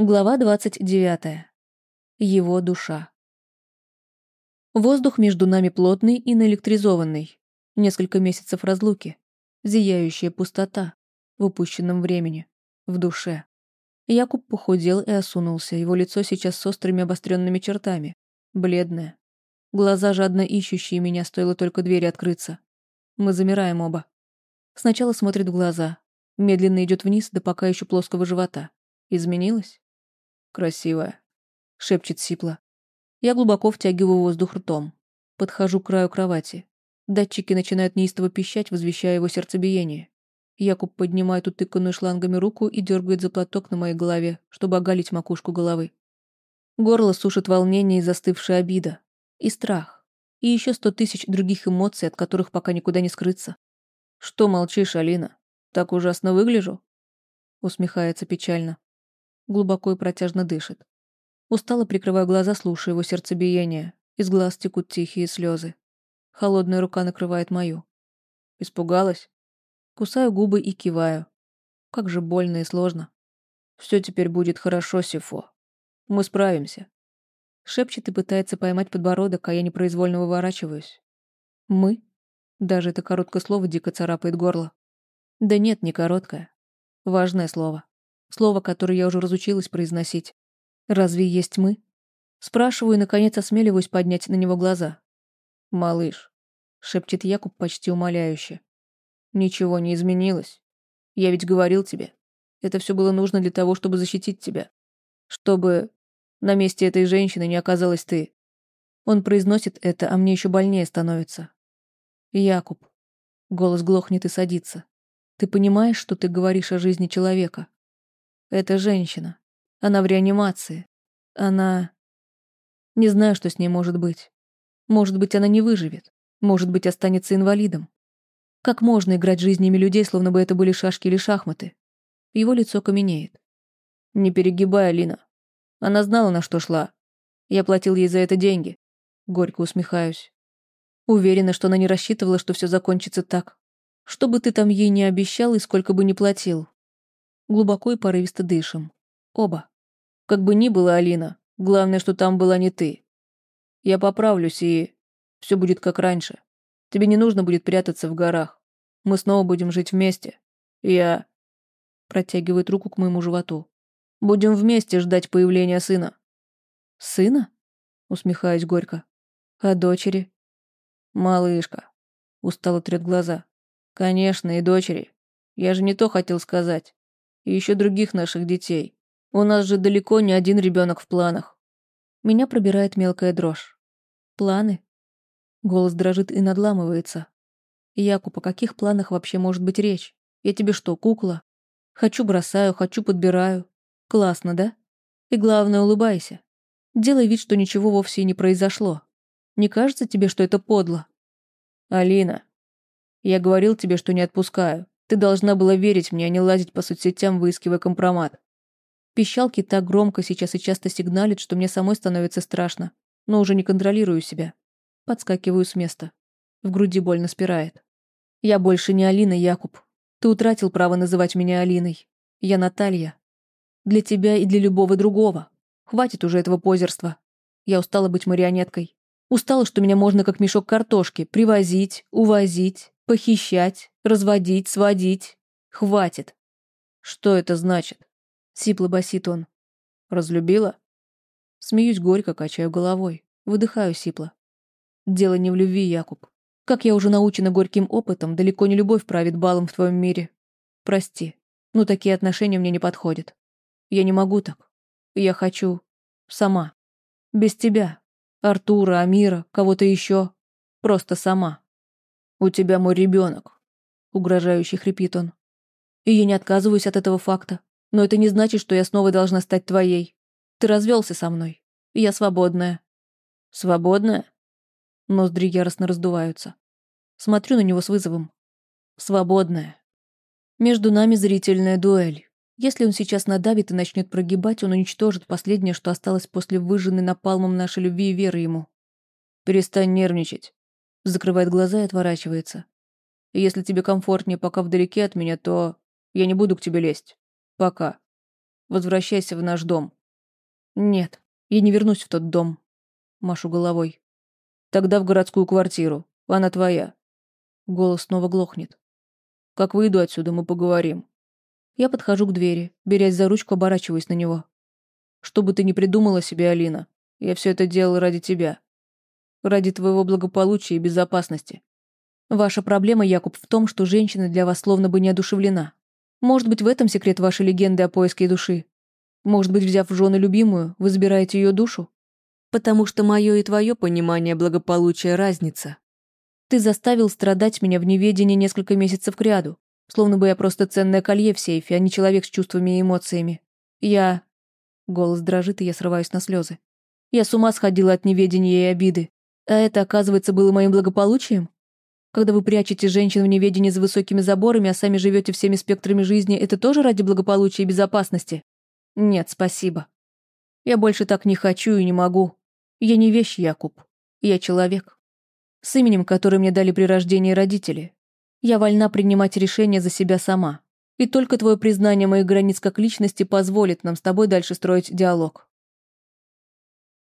Глава 29. Его душа. Воздух между нами плотный и наэлектризованный. Несколько месяцев разлуки. Зияющая пустота. В упущенном времени. В душе. Якуб похудел и осунулся. Его лицо сейчас с острыми обостренными чертами. Бледное. Глаза жадно ищущие меня, стоило только двери открыться. Мы замираем оба. Сначала смотрит в глаза. Медленно идет вниз до пока еще плоского живота. Изменилось? «Красивая», — шепчет Сипла. Я глубоко втягиваю воздух ртом. Подхожу к краю кровати. Датчики начинают неистово пищать, возвещая его сердцебиение. Якуб поднимает утыканную шлангами руку и дергает за платок на моей голове, чтобы оголить макушку головы. Горло сушит волнение и застывшая обида. И страх. И еще сто тысяч других эмоций, от которых пока никуда не скрыться. «Что молчишь, Алина? Так ужасно выгляжу?» Усмехается печально глубоко и протяжно дышит. Устало прикрываю глаза, слушая его сердцебиение. Из глаз текут тихие слезы. Холодная рука накрывает мою. Испугалась? Кусаю губы и киваю. Как же больно и сложно. Все теперь будет хорошо, Сифо. Мы справимся. Шепчет и пытается поймать подбородок, а я непроизвольно выворачиваюсь. Мы? Даже это короткое слово дико царапает горло. Да нет, не короткое. Важное слово. Слово, которое я уже разучилась произносить. «Разве есть мы?» Спрашиваю и, наконец, осмеливаюсь поднять на него глаза. «Малыш», — шепчет Якуб почти умоляюще. «Ничего не изменилось. Я ведь говорил тебе. Это все было нужно для того, чтобы защитить тебя. Чтобы на месте этой женщины не оказалась ты». Он произносит это, а мне еще больнее становится. «Якуб». Голос глохнет и садится. «Ты понимаешь, что ты говоришь о жизни человека?» Это женщина. Она в реанимации. Она... Не знаю, что с ней может быть. Может быть, она не выживет. Может быть, останется инвалидом. Как можно играть жизнями людей, словно бы это были шашки или шахматы? Его лицо каменеет. Не перегибай, Алина. Она знала, на что шла. Я платил ей за это деньги. Горько усмехаюсь. Уверена, что она не рассчитывала, что все закончится так. Что бы ты там ей не обещал и сколько бы ни платил, Глубоко и порывисто дышим. Оба. Как бы ни было, Алина, главное, что там была не ты. Я поправлюсь, и все будет как раньше. Тебе не нужно будет прятаться в горах. Мы снова будем жить вместе. Я...» Протягивает руку к моему животу. «Будем вместе ждать появления сына». «Сына?» Усмехаюсь горько. «А дочери?» «Малышка». Устало трет глаза. «Конечно, и дочери. Я же не то хотел сказать и еще других наших детей. У нас же далеко не один ребенок в планах. Меня пробирает мелкая дрожь. Планы? Голос дрожит и надламывается. Якуб, о каких планах вообще может быть речь? Я тебе что, кукла? Хочу бросаю, хочу подбираю. Классно, да? И главное, улыбайся. Делай вид, что ничего вовсе и не произошло. Не кажется тебе, что это подло? Алина, я говорил тебе, что не отпускаю. Ты должна была верить мне, а не лазить по соцсетям, выискивая компромат. Пищалки так громко сейчас и часто сигналят, что мне самой становится страшно, но уже не контролирую себя. Подскакиваю с места. В груди больно спирает. Я больше не Алина, Якуб. Ты утратил право называть меня Алиной. Я Наталья. Для тебя и для любого другого. Хватит уже этого позерства. Я устала быть марионеткой. Устала, что меня можно как мешок картошки привозить, увозить, похищать, разводить, сводить. Хватит. Что это значит? Сипло басит он. Разлюбила? Смеюсь горько, качаю головой. Выдыхаю сипло. Дело не в любви, Якуб. Как я уже научена горьким опытом, далеко не любовь правит балом в твоем мире. Прости, но такие отношения мне не подходят. Я не могу так. Я хочу... сама. Без тебя. Артура, Амира, кого-то еще. Просто сама. У тебя мой ребенок. Угрожающе хрипит он. И я не отказываюсь от этого факта. Но это не значит, что я снова должна стать твоей. Ты развелся со мной. И я свободная. Свободная? Ноздри яростно раздуваются. Смотрю на него с вызовом. Свободная. Между нами зрительная дуэль. Если он сейчас надавит и начнет прогибать, он уничтожит последнее, что осталось после выжженной напалмом нашей любви и веры ему. Перестань нервничать. Закрывает глаза и отворачивается. Если тебе комфортнее пока вдалеке от меня, то я не буду к тебе лезть. Пока. Возвращайся в наш дом». «Нет, я не вернусь в тот дом», — машу головой. «Тогда в городскую квартиру. Она твоя». Голос снова глохнет. «Как выйду отсюда, мы поговорим». Я подхожу к двери, берясь за ручку, оборачиваюсь на него. «Что бы ты ни придумала себе, Алина, я все это делал ради тебя. Ради твоего благополучия и безопасности. Ваша проблема, Якуб, в том, что женщина для вас словно бы неодушевлена. Может быть, в этом секрет вашей легенды о поиске души? Может быть, взяв в жены любимую, вы забираете ее душу? Потому что мое и твое понимание благополучия разница. Ты заставил страдать меня в неведении несколько месяцев кряду, словно бы я просто ценное колье в сейфе, а не человек с чувствами и эмоциями. Я... Голос дрожит, и я срываюсь на слезы. Я с ума сходила от неведения и обиды. А это, оказывается, было моим благополучием? Когда вы прячете женщин в неведении за высокими заборами, а сами живете всеми спектрами жизни, это тоже ради благополучия и безопасности? Нет, спасибо. Я больше так не хочу и не могу. Я не вещь, Якуб. Я человек. С именем, которое мне дали при рождении родители. Я вольна принимать решения за себя сама. И только твое признание моих границ как личности позволит нам с тобой дальше строить диалог.